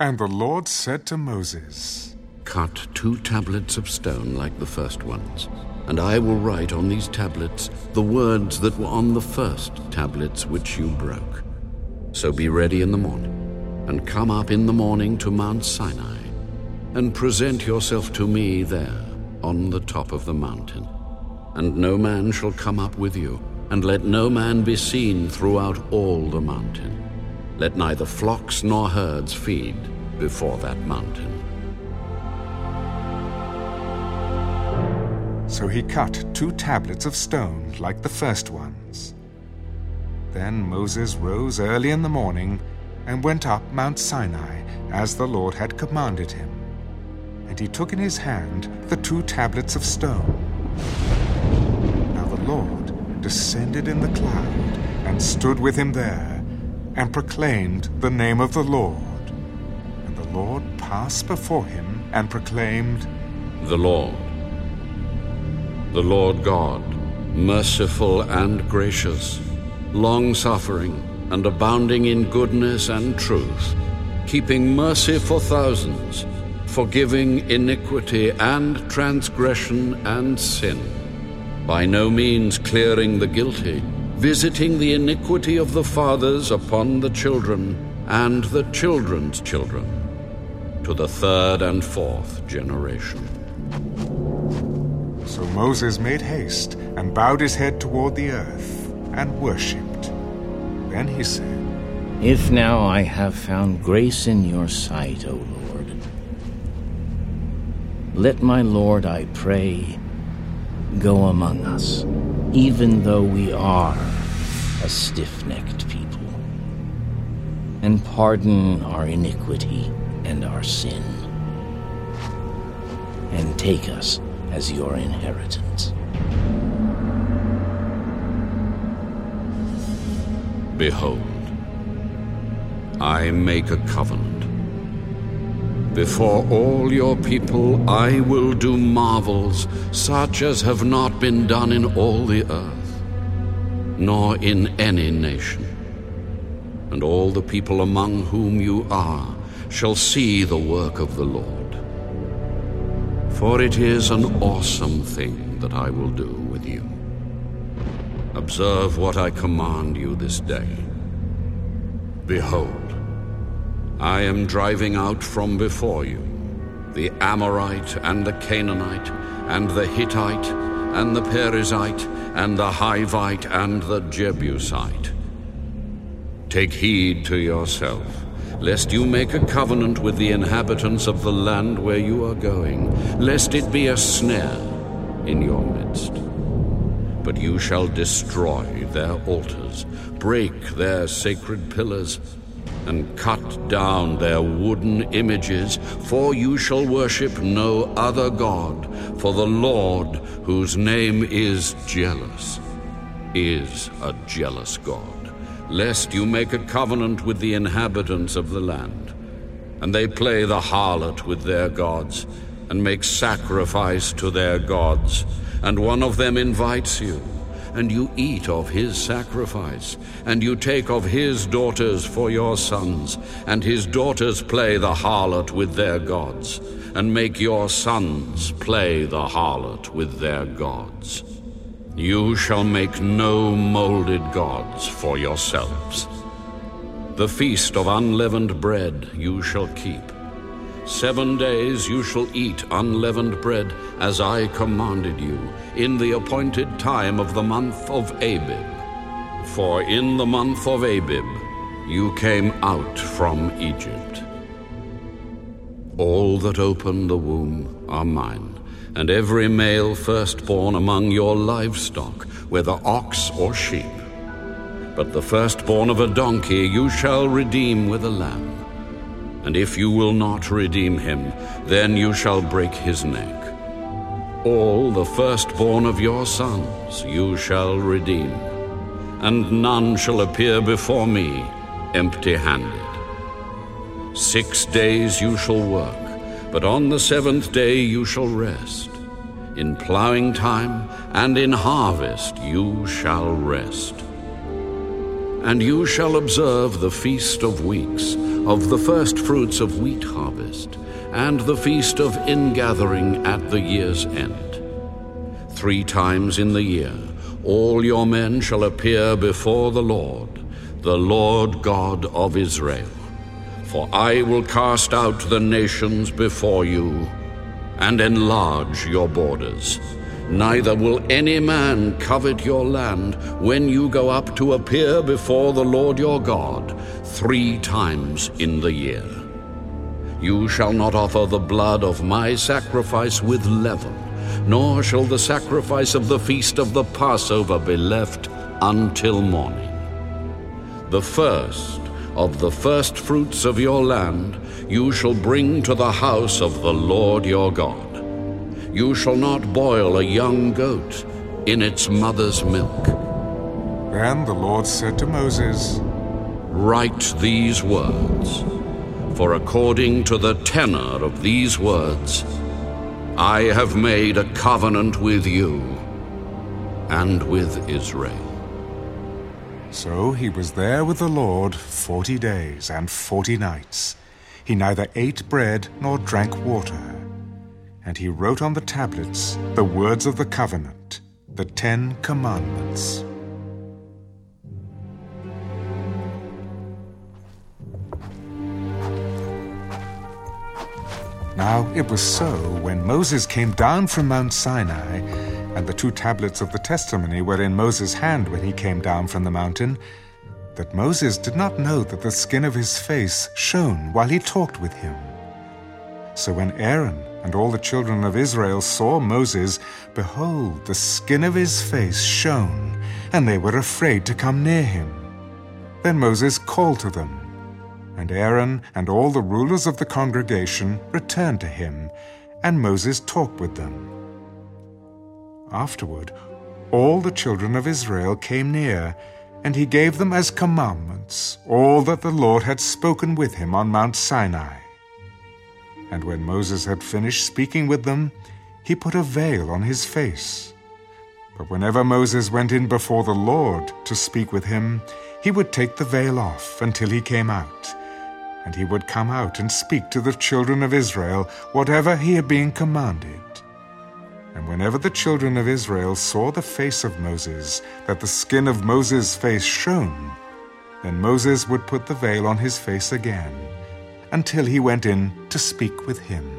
And the Lord said to Moses, Cut two tablets of stone like the first ones, and I will write on these tablets the words that were on the first tablets which you broke. So be ready in the morning, and come up in the morning to Mount Sinai, and present yourself to me there on the top of the mountain. And no man shall come up with you, and let no man be seen throughout all the mountain. Let neither flocks nor herds feed before that mountain. So he cut two tablets of stone like the first ones. Then Moses rose early in the morning and went up Mount Sinai as the Lord had commanded him. And he took in his hand the two tablets of stone. Now the Lord descended in the cloud and stood with him there and proclaimed the name of the Lord. And the Lord passed before him and proclaimed, The Lord, the Lord God, merciful and gracious, long suffering and abounding in goodness and truth, keeping mercy for thousands, forgiving iniquity and transgression and sin, by no means clearing the guilty visiting the iniquity of the fathers upon the children and the children's children, to the third and fourth generation. So Moses made haste and bowed his head toward the earth and worshipped. Then he said, If now I have found grace in your sight, O Lord, let my Lord, I pray, go among us even though we are a stiff necked people, and pardon our iniquity and our sin, and take us as your inheritance. Behold, I make a covenant. Before all your people I will do marvels such as have not been done in all the earth, nor in any nation. And all the people among whom you are shall see the work of the Lord. For it is an awesome thing that I will do with you. Observe what I command you this day. Behold, I am driving out from before you the Amorite and the Canaanite and the Hittite and the Perizzite and the Hivite and the Jebusite. Take heed to yourself, lest you make a covenant with the inhabitants of the land where you are going, lest it be a snare in your midst. But you shall destroy their altars, break their sacred pillars, and cut down their wooden images, for you shall worship no other God, for the Lord, whose name is jealous, is a jealous God, lest you make a covenant with the inhabitants of the land. And they play the harlot with their gods, and make sacrifice to their gods, and one of them invites you and you eat of his sacrifice, and you take of his daughters for your sons, and his daughters play the harlot with their gods, and make your sons play the harlot with their gods. You shall make no molded gods for yourselves. The feast of unleavened bread you shall keep Seven days you shall eat unleavened bread, as I commanded you, in the appointed time of the month of Abib. For in the month of Abib you came out from Egypt. All that open the womb are mine, and every male firstborn among your livestock, whether ox or sheep. But the firstborn of a donkey you shall redeem with a lamb. And if you will not redeem him, then you shall break his neck. All the firstborn of your sons you shall redeem, and none shall appear before me empty handed. Six days you shall work, but on the seventh day you shall rest. In plowing time and in harvest you shall rest. And you shall observe the feast of weeks, of the first fruits of wheat harvest, and the feast of ingathering at the year's end. Three times in the year all your men shall appear before the Lord, the Lord God of Israel. For I will cast out the nations before you, and enlarge your borders. Neither will any man covet your land when you go up to appear before the Lord your God three times in the year. You shall not offer the blood of my sacrifice with leaven, nor shall the sacrifice of the feast of the Passover be left until morning. The first of the firstfruits of your land you shall bring to the house of the Lord your God. You shall not boil a young goat in its mother's milk. Then the Lord said to Moses, Write these words, for according to the tenor of these words, I have made a covenant with you and with Israel. So he was there with the Lord forty days and forty nights. He neither ate bread nor drank water. And he wrote on the tablets the words of the covenant, the Ten Commandments. Now it was so when Moses came down from Mount Sinai, and the two tablets of the testimony were in Moses' hand when he came down from the mountain, that Moses did not know that the skin of his face shone while he talked with him. So when Aaron and all the children of Israel saw Moses, behold, the skin of his face shone, and they were afraid to come near him. Then Moses called to them and Aaron and all the rulers of the congregation returned to him, and Moses talked with them. Afterward, all the children of Israel came near, and he gave them as commandments all that the Lord had spoken with him on Mount Sinai. And when Moses had finished speaking with them, he put a veil on his face. But whenever Moses went in before the Lord to speak with him, he would take the veil off until he came out and he would come out and speak to the children of Israel whatever he had been commanded. And whenever the children of Israel saw the face of Moses, that the skin of Moses' face shone, then Moses would put the veil on his face again, until he went in to speak with him.